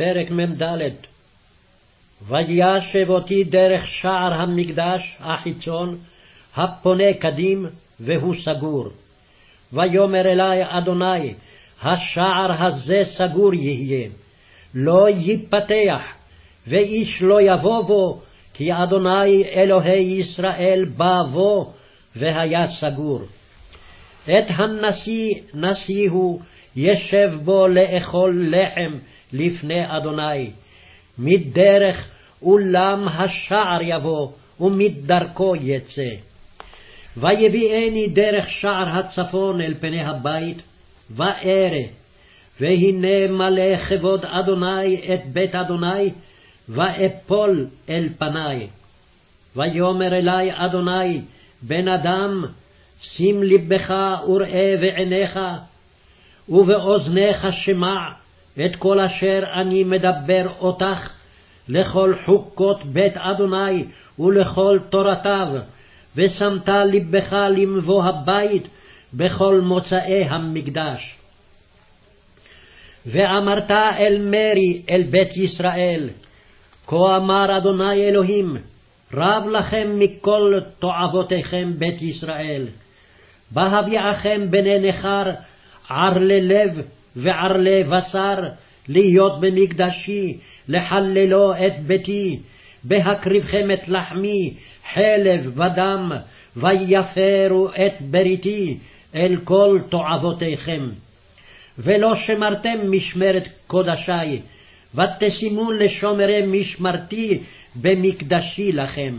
פרק מ"ד וישב אותי דרך שער המקדש החיצון, הפונה קדים, והוא סגור. ויאמר אלי אדוני, השער הזה סגור יהיה, לא ייפתח, ואיש לא יבוא בו, כי אדוני אלוהי ישראל בא בו, והיה סגור. את הנשיא נשיאו, ישב בו לאכול לחם לפני אדוני. מדרך אולם השער יבוא, ומדרכו יצא. ויביאני דרך שער הצפון אל פני הבית, וארא, והנה מלא כבוד אדוני את בית אדוני, ואפול אל פני. ויאמר אלי אדוני, בן אדם, שים לבך וראה בעיניך, ובאוזניך שמע את כל אשר אני מדבר אותך לכל חוקות בית אדוני ולכל תורתיו, ושמת לבך למבוא הבית בכל מוצאי המקדש. ואמרת אל מרי אל בית ישראל, כה אמר אדוני אלוהים, רב לכם מכל תועבותיכם בית ישראל. בהביאכם בני נכר, ערלי לב וערלי בשר, להיות במקדשי, לחללו את ביתי, בהקריבכם את לחמי, חלב ודם, ויפרו את בריתי אל כל תועבותיכם. ולא שמרתם משמרת קודשי, ותשימו לשומרי משמרתי במקדשי לכם.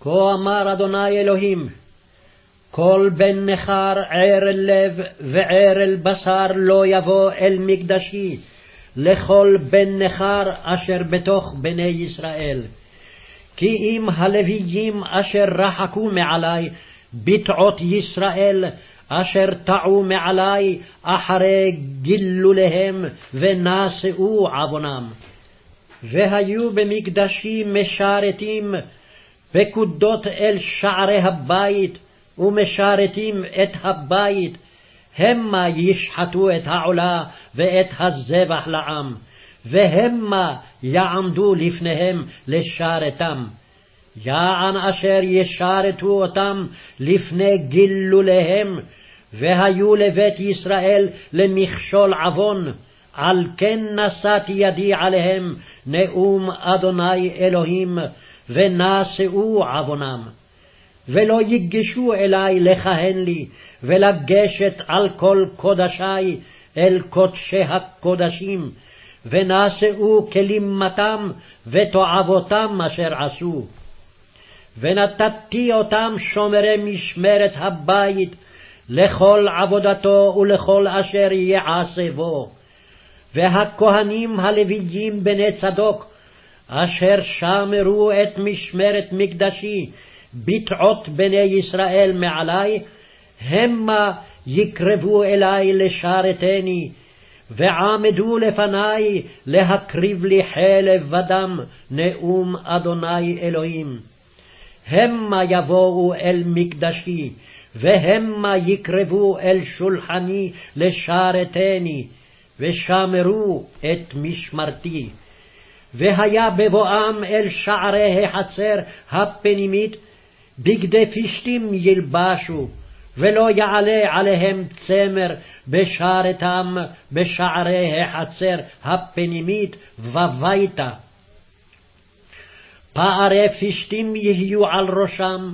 כה אמר אדוני אלוהים, כל בן נכר ער אל לב וער אל בשר לא יבוא אל מקדשי, לכל בן נכר אשר בתוך בני ישראל. כי אם הלוויים אשר רחקו מעלי, בתעות ישראל, אשר טעו מעלי אחרי גילוליהם ונשאו עוונם. והיו במקדשי משרתים פקודות אל שערי הבית, ומשרתים את הבית, המה ישחטו את העולה ואת הזבח לעם, והמה יעמדו לפניהם לשרתם. יען אשר ישרתו אותם לפני גילוליהם, והיו לבית ישראל למכשול עוון, על כן נשאתי ידי עליהם, נאום אדוני אלוהים, ונשאו עוונם. ולא ייגשו אלי לכהן לי, ולגשת על כל קודשי אל קודשי הקודשים, ונשאו כלימתם ותועבותם אשר עשו. ונתתי אותם שומרי משמרת הבית לכל עבודתו ולכל אשר יעשה בו. והכהנים הלוויים בני צדוק, אשר שמרו את משמרת מקדשי בתעות בני ישראל מעלי, המה יקרבו אלי לשרתני, ועמדו לפני להקריב לי חלב ודם, נאום אדוני אלוהים. המה יבואו אל מקדשי, והמה יקרבו אל שולחני לשרתני, ושמרו את משמרתי. והיה בבואם אל שערי החצר הפנימית, בגדי פשתים ילבשו, ולא יעלה עליהם צמר בשערתם בשערי החצר הפנימית בביתה. פערי פשתים יהיו על ראשם,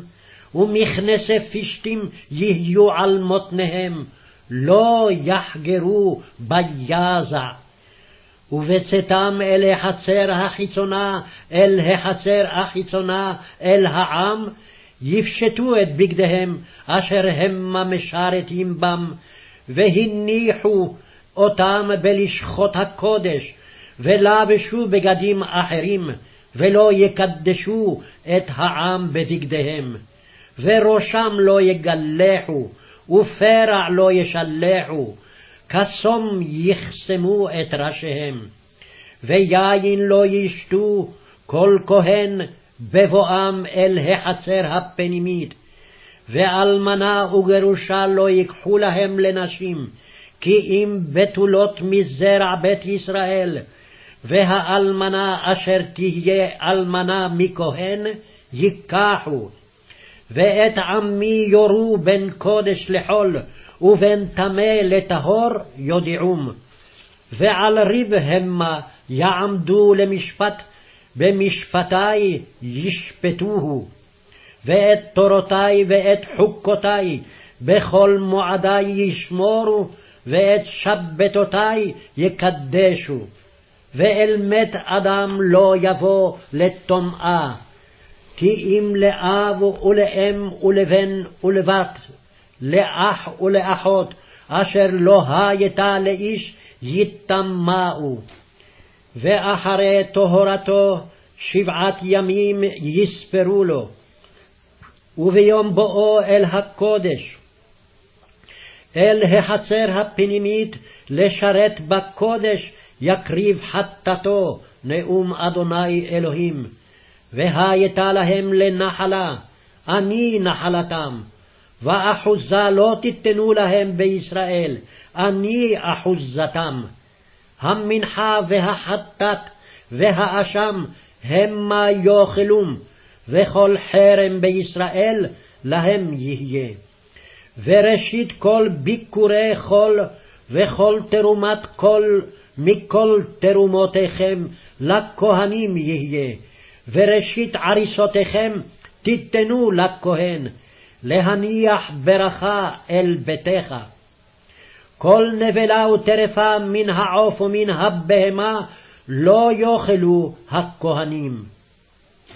ומכנסי פשתים יהיו על מותניהם, לא יחגרו ביזע. ובצאתם אל החצר החיצונה, אל החצר החיצונה, אל העם, יפשטו את בגדיהם אשר המה משרתים בם, והניחו אותם בלשכות הקודש, ולבשו בגדים אחרים, ולא יקדשו את העם בבגדיהם. וראשם לא יגלחו, ופרע לא ישלחו, כסום יכסמו את ראשיהם. ויין לא ישתו כל כהן בבואם אל החצר הפנימית, ואלמנה וגרושה לא ייקחו להם לנשים, כי אם בתולות מזרע בית ישראל, והאלמנה אשר תהיה אלמנה מכהן, ייקחו. ואת עמי יורו בין קודש לחול, ובין טמא לטהור יודיעום. ועל ריב המה יעמדו למשפט, במשפטי ישפטוהו. ואת תורותי ואת חוקותי בכל מועדי ישמורו, ואת שבתותי יקדשו. ואל מת אדם לא יבוא לטומאה. כי אם לאב ולאם ולבן ולבת, לאח ולאחות, אשר לא הייתה לאיש, יטמאו. ואחרי טהרתו שבעת ימים יספרו לו. וביום בואו אל הקודש, אל החצר הפנימית לשרת בקודש, יקריב חטאתו, נאום אדוני אלוהים. והייתה להם לנחלה, אני נחלתם. ואחוזה לא תיתנו להם בישראל, אני אחוזתם. המנחה והחטאת והאשם המה יאכלום, וכל חרם בישראל להם יהיה. וראשית כל ביקורי חול, וכל תרומת קול מכל תרומותיכם לכהנים יהיה, וראשית עריסותיכם תיתנו לכהן, להניח ברכה אל ביתך. כל נבלה וטרפה מן העוף ומן הבהמה לא יאכלו הכהנים.